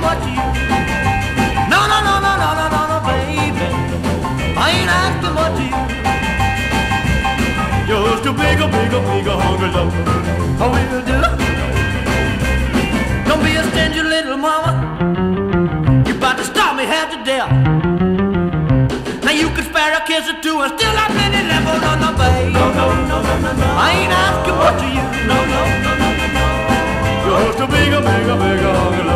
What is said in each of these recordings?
but you. No, no, no, no, no, no, no, no, baby, I ain't after much of you. Just a bigger, bigger, bigger hungry lover, I will do. Don't be a stingy little mama. You about to stop me half to death. Now you can spare a kiss or two and still I've been in level on the baby. No, no, no, no, no, no. I ain't asking much of you. No, no, no, no, no, no. Just a bigger, bigger, bigger hungry lover.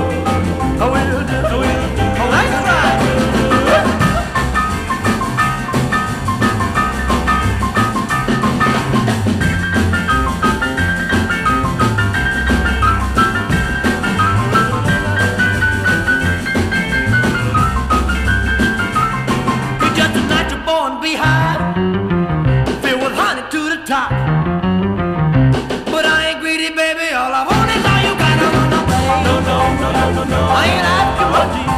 But I ain't greedy, baby. All I want No, no, no, no. I ain't of you.